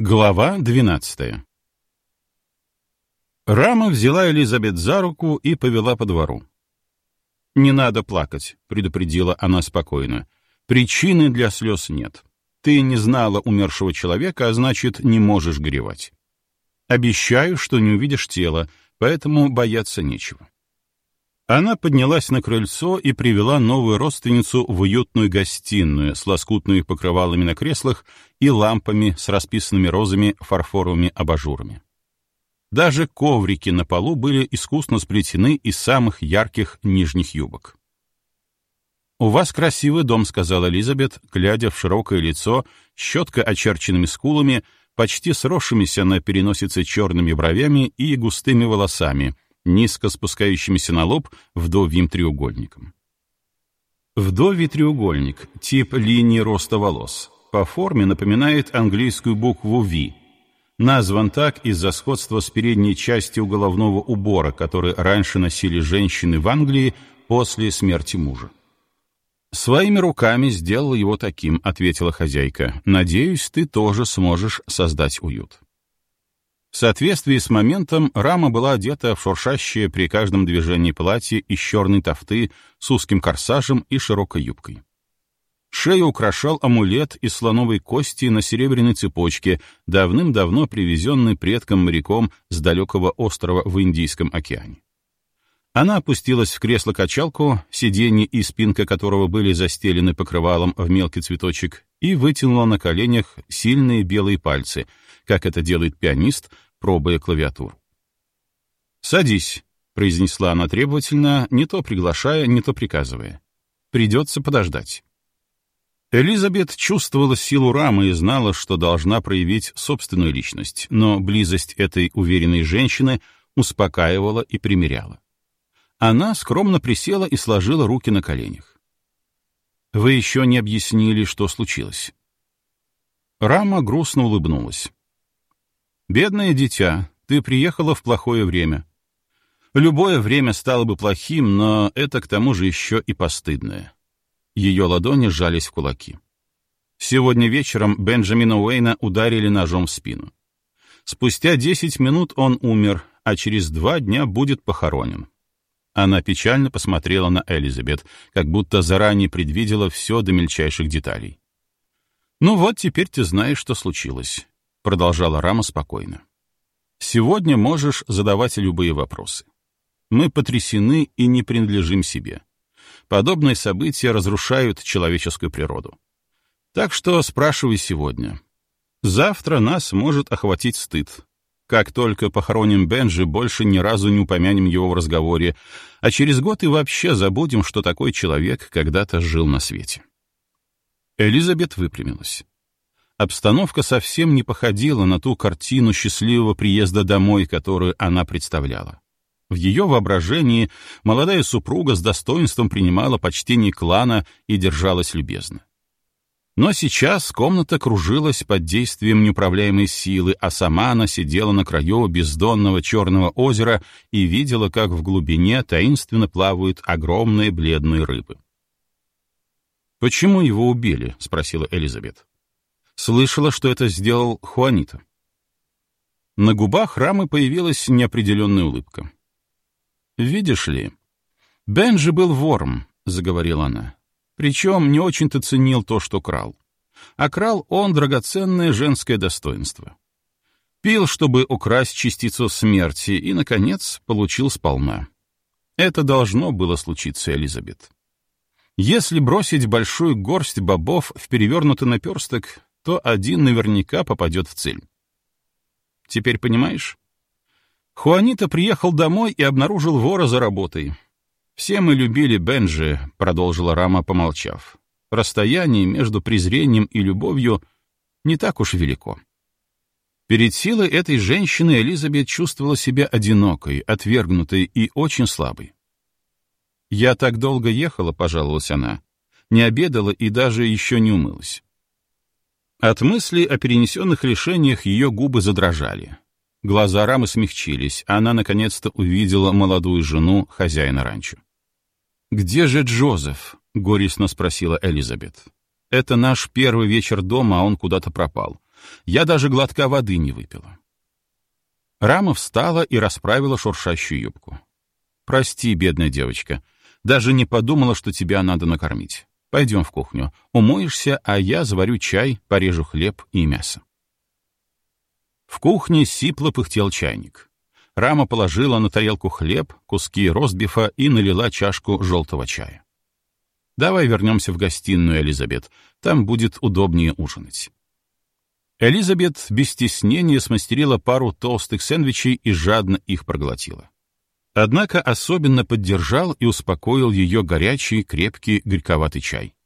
Глава двенадцатая Рама взяла Элизабет за руку и повела по двору. «Не надо плакать», — предупредила она спокойно. «Причины для слез нет. Ты не знала умершего человека, а значит, не можешь горевать. Обещаю, что не увидишь тело, поэтому бояться нечего». Она поднялась на крыльцо и привела новую родственницу в уютную гостиную с лоскутными покрывалами на креслах и лампами с расписанными розами фарфоровыми абажурами. Даже коврики на полу были искусно сплетены из самых ярких нижних юбок. «У вас красивый дом», — сказала Элизабет, глядя в широкое лицо, щетко очерченными скулами, почти сросшимися на переносице черными бровями и густыми волосами — низко спускающимися на лоб вдовьим треугольником. Вдовий треугольник — тип линии роста волос. По форме напоминает английскую букву V. Назван так из-за сходства с передней частью головного убора, который раньше носили женщины в Англии после смерти мужа. «Своими руками сделал его таким», — ответила хозяйка. «Надеюсь, ты тоже сможешь создать уют». В соответствии с моментом рама была одета в шуршащее при каждом движении платье из черной тофты с узким корсажем и широкой юбкой. Шею украшал амулет из слоновой кости на серебряной цепочке, давным-давно привезенный предком-моряком с далекого острова в Индийском океане. Она опустилась в кресло-качалку, сиденье и спинка которого были застелены покрывалом в мелкий цветочек, и вытянула на коленях сильные белые пальцы — как это делает пианист, пробуя клавиатуру. «Садись», — произнесла она требовательно, не то приглашая, не то приказывая. «Придется подождать». Элизабет чувствовала силу рамы и знала, что должна проявить собственную личность, но близость этой уверенной женщины успокаивала и примиряла. Она скромно присела и сложила руки на коленях. «Вы еще не объяснили, что случилось». Рама грустно улыбнулась. «Бедное дитя, ты приехала в плохое время. Любое время стало бы плохим, но это к тому же еще и постыдное». Ее ладони сжались в кулаки. Сегодня вечером Бенджамина Уэйна ударили ножом в спину. Спустя десять минут он умер, а через два дня будет похоронен. Она печально посмотрела на Элизабет, как будто заранее предвидела все до мельчайших деталей. «Ну вот, теперь ты знаешь, что случилось продолжала Рама спокойно. Сегодня можешь задавать любые вопросы. Мы потрясены и не принадлежим себе. Подобные события разрушают человеческую природу. Так что спрашивай сегодня. Завтра нас может охватить стыд. Как только похороним Бенджи, больше ни разу не упомянем его в разговоре, а через год и вообще забудем, что такой человек когда-то жил на свете. Элизабет выпрямилась. Обстановка совсем не походила на ту картину счастливого приезда домой, которую она представляла. В ее воображении молодая супруга с достоинством принимала почтение клана и держалась любезно. Но сейчас комната кружилась под действием неуправляемой силы, а сама она сидела на краю бездонного черного озера и видела, как в глубине таинственно плавают огромные бледные рыбы. «Почему его убили?» — спросила Элизабет. Слышала, что это сделал Хуанита. На губах Рамы появилась неопределенная улыбка. «Видишь ли, Бенджи был вором», — заговорила она. «Причем не очень-то ценил то, что крал. А крал он драгоценное женское достоинство. Пил, чтобы украсть частицу смерти, и, наконец, получил сполна. Это должно было случиться, Элизабет. Если бросить большую горсть бобов в перевернутый наперсток, то один наверняка попадет в цель. Теперь понимаешь? Хуанита приехал домой и обнаружил вора за работой. «Все мы любили Бенджи», — продолжила Рама, помолчав. «Расстояние между презрением и любовью не так уж велико». Перед силой этой женщины Элизабет чувствовала себя одинокой, отвергнутой и очень слабой. «Я так долго ехала», — пожаловалась она, — «не обедала и даже еще не умылась. От мысли о перенесенных лишениях ее губы задрожали. Глаза Рамы смягчились, а она наконец-то увидела молодую жену хозяина ранчо. «Где же Джозеф?» — горестно спросила Элизабет. «Это наш первый вечер дома, а он куда-то пропал. Я даже глотка воды не выпила. Рама встала и расправила шуршащую юбку. «Прости, бедная девочка. Даже не подумала, что тебя надо накормить. Пойдем в кухню. Умоешься, а я заварю чай, порежу хлеб и мясо». В кухне сипло пыхтел чайник. Рама положила на тарелку хлеб, куски ростбифа и налила чашку желтого чая. «Давай вернемся в гостиную, Элизабет. Там будет удобнее ужинать». Элизабет без стеснения смастерила пару толстых сэндвичей и жадно их проглотила. Однако особенно поддержал и успокоил ее горячий, крепкий, горьковатый чай.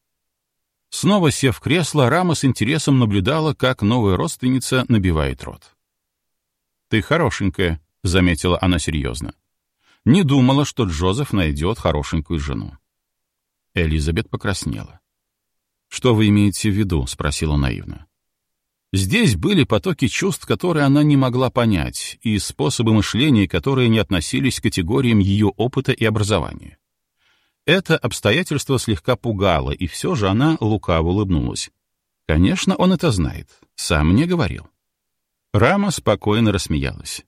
Снова сев в кресло, Рама с интересом наблюдала, как новая родственница набивает рот. «Ты хорошенькая», — заметила она серьезно. Не думала, что Джозеф найдет хорошенькую жену. Элизабет покраснела. «Что вы имеете в виду?» — спросила наивно. Здесь были потоки чувств, которые она не могла понять, и способы мышления, которые не относились к категориям ее опыта и образования. Это обстоятельство слегка пугало, и все же она лукаво улыбнулась. Конечно, он это знает. Сам мне говорил. Рама спокойно рассмеялась.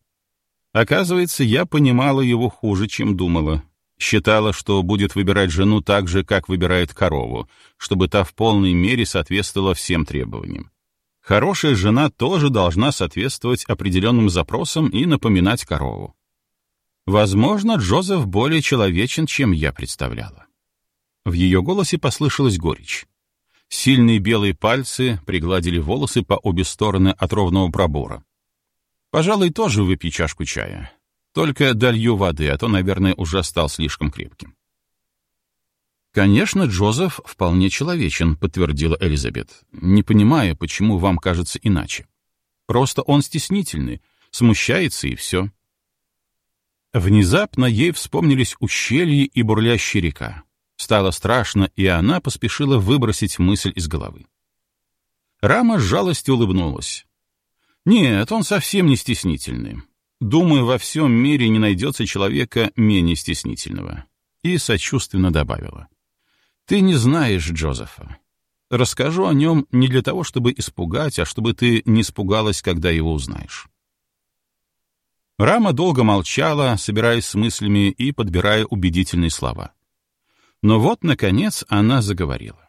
Оказывается, я понимала его хуже, чем думала. Считала, что будет выбирать жену так же, как выбирает корову, чтобы та в полной мере соответствовала всем требованиям. Хорошая жена тоже должна соответствовать определенным запросам и напоминать корову. Возможно, Джозеф более человечен, чем я представляла. В ее голосе послышалась горечь. Сильные белые пальцы пригладили волосы по обе стороны от ровного пробора. «Пожалуй, тоже выпей чашку чая. Только долью воды, а то, наверное, уже стал слишком крепким». «Конечно, Джозеф вполне человечен», — подтвердила Элизабет. «Не понимаю, почему вам кажется иначе. Просто он стеснительный, смущается и все». Внезапно ей вспомнились ущелье и бурлящая река. Стало страшно, и она поспешила выбросить мысль из головы. Рама с жалостью улыбнулась. «Нет, он совсем не стеснительный. Думаю, во всем мире не найдется человека менее стеснительного». И сочувственно добавила. Ты не знаешь Джозефа. Расскажу о нем не для того, чтобы испугать, а чтобы ты не испугалась, когда его узнаешь. Рама долго молчала, собираясь с мыслями и подбирая убедительные слова. Но вот, наконец, она заговорила.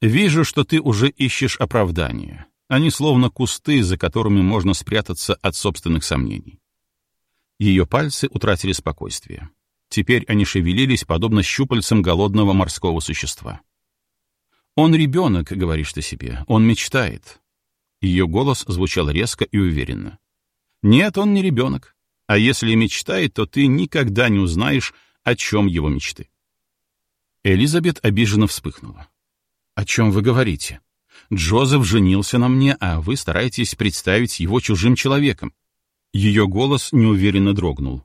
«Вижу, что ты уже ищешь оправдания. Они словно кусты, за которыми можно спрятаться от собственных сомнений». Ее пальцы утратили спокойствие. Теперь они шевелились, подобно щупальцам голодного морского существа. «Он ребенок», — говоришь ты себе, — «он мечтает». Ее голос звучал резко и уверенно. «Нет, он не ребенок. А если мечтает, то ты никогда не узнаешь, о чем его мечты». Элизабет обиженно вспыхнула. «О чем вы говорите? Джозеф женился на мне, а вы стараетесь представить его чужим человеком». Ее голос неуверенно дрогнул.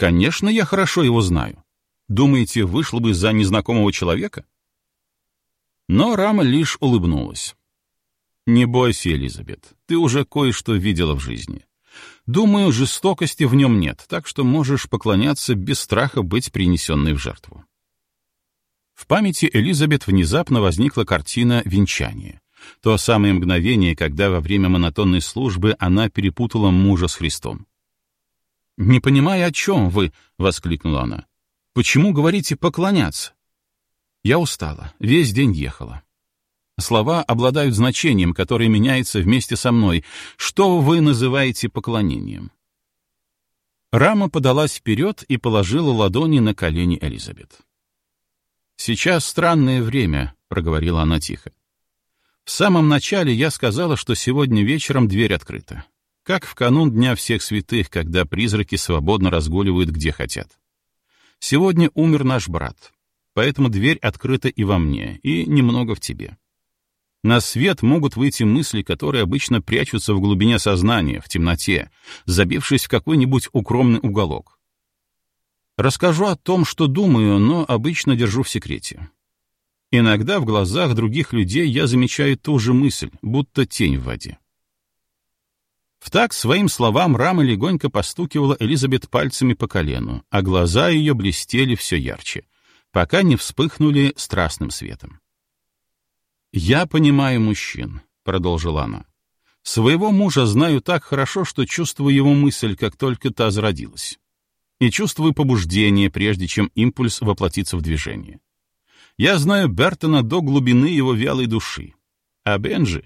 Конечно, я хорошо его знаю. Думаете, вышло бы за незнакомого человека? Но Рама лишь улыбнулась. Не бойся, Элизабет, ты уже кое-что видела в жизни. Думаю, жестокости в нем нет, так что можешь поклоняться без страха быть принесенной в жертву. В памяти Элизабет внезапно возникла картина венчания. То самое мгновение, когда во время монотонной службы она перепутала мужа с Христом. «Не понимаю, о чем вы», — воскликнула она. «Почему говорите поклоняться?» Я устала, весь день ехала. Слова обладают значением, которое меняется вместе со мной. Что вы называете поклонением? Рама подалась вперед и положила ладони на колени Элизабет. «Сейчас странное время», — проговорила она тихо. «В самом начале я сказала, что сегодня вечером дверь открыта как в канун Дня всех святых, когда призраки свободно разгуливают где хотят. Сегодня умер наш брат, поэтому дверь открыта и во мне, и немного в тебе. На свет могут выйти мысли, которые обычно прячутся в глубине сознания, в темноте, забившись в какой-нибудь укромный уголок. Расскажу о том, что думаю, но обычно держу в секрете. Иногда в глазах других людей я замечаю ту же мысль, будто тень в воде. В так своим словам Рама легонько постукивала Элизабет пальцами по колену, а глаза ее блестели все ярче, пока не вспыхнули страстным светом. «Я понимаю мужчин. — продолжила она. «Своего мужа знаю так хорошо, что чувствую его мысль, как только та зародилась. И чувствую побуждение, прежде чем импульс воплотится в движение. Я знаю Бертона до глубины его вялой души. А Бенджи...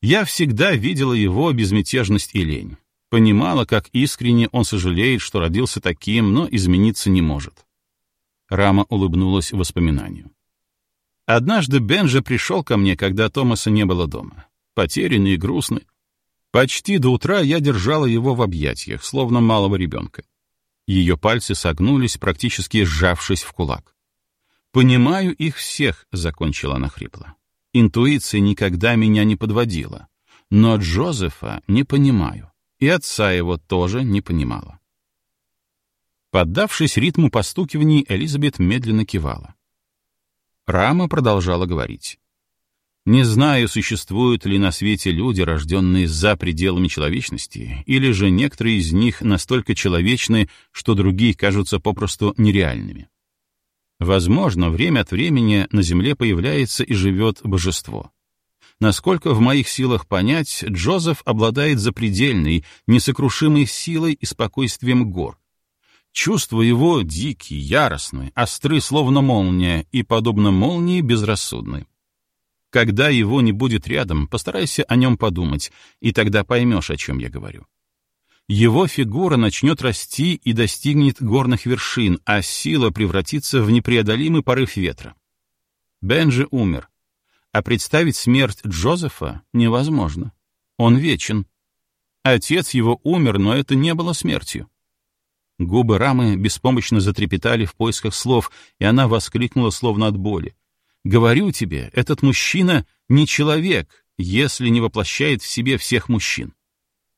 Я всегда видела его безмятежность и лень. Понимала, как искренне он сожалеет, что родился таким, но измениться не может. Рама улыбнулась воспоминанию. Однажды Бенджи пришел ко мне, когда Томаса не было дома. Потерянный и грустный. Почти до утра я держала его в объятиях, словно малого ребенка. Ее пальцы согнулись, практически сжавшись в кулак. «Понимаю их всех», — закончила она хрипло. «Интуиция никогда меня не подводила. Но Джозефа не понимаю. И отца его тоже не понимала». Поддавшись ритму постукиваний, Элизабет медленно кивала. Рама продолжала говорить. «Не знаю, существуют ли на свете люди, рожденные за пределами человечности, или же некоторые из них настолько человечны, что другие кажутся попросту нереальными. Возможно, время от времени на Земле появляется и живет божество. Насколько в моих силах понять, Джозеф обладает запредельной, несокрушимой силой и спокойствием гор. Чувства его дикие, яростные, остры, словно молния, и, подобно молнии, безрассудны. Когда его не будет рядом, постарайся о нем подумать, и тогда поймешь, о чем я говорю его фигура начнет расти и достигнет горных вершин, а сила превратится в непреодолимый порыв ветра. Бенджи умер, а представить смерть Джозефа невозможно. Он вечен. Отец его умер, но это не было смертью. Губы Рамы беспомощно затрепетали в поисках слов, и она воскликнула словно от боли. «Говорю тебе, этот мужчина не человек, если не воплощает в себе всех мужчин.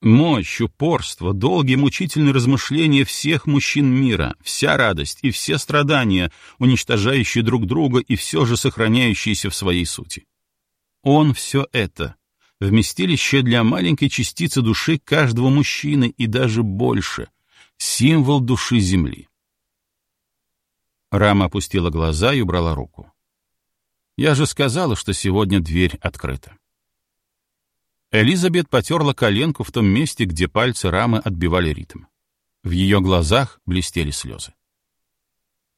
Мощь, упорство, долгие мучительные размышления всех мужчин мира, вся радость и все страдания, уничтожающие друг друга и все же сохраняющиеся в своей сути. Он все это, вместилище для маленькой частицы души каждого мужчины и даже больше, символ души Земли. Рама опустила глаза и убрала руку. «Я же сказала, что сегодня дверь открыта». Элизабет потерла коленку в том месте, где пальцы рамы отбивали ритм. В ее глазах блестели слезы.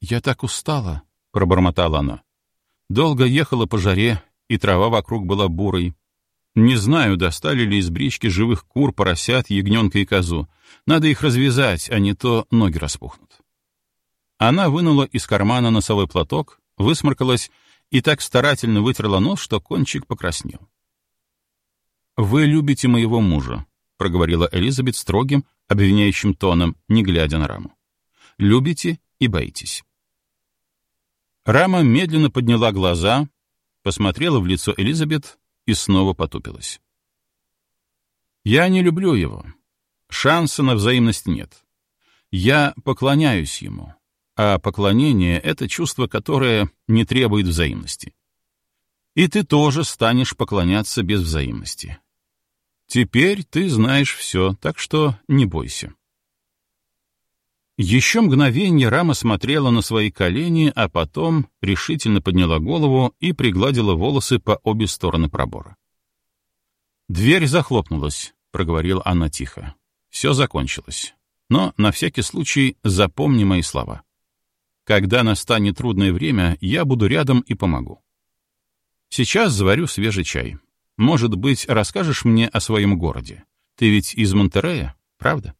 «Я так устала», — пробормотала она. «Долго ехала по жаре, и трава вокруг была бурой. Не знаю, достали ли из брички живых кур, поросят, ягненка и козу. Надо их развязать, а не то ноги распухнут». Она вынула из кармана носовой платок, высморкалась и так старательно вытерла нос, что кончик покраснел. «Вы любите моего мужа», — проговорила Элизабет строгим, обвиняющим тоном, не глядя на Раму. «Любите и боитесь». Рама медленно подняла глаза, посмотрела в лицо Элизабет и снова потупилась. «Я не люблю его. Шанса на взаимность нет. Я поклоняюсь ему, а поклонение — это чувство, которое не требует взаимности. И ты тоже станешь поклоняться без взаимности. Теперь ты знаешь все, так что не бойся. Еще мгновение Рама смотрела на свои колени, а потом решительно подняла голову и пригладила волосы по обе стороны пробора. «Дверь захлопнулась», — проговорила она тихо. «Все закончилось. Но на всякий случай запомни мои слова. Когда настанет трудное время, я буду рядом и помогу. Сейчас заварю свежий чай. Может быть, расскажешь мне о своем городе? Ты ведь из Монтерея, правда?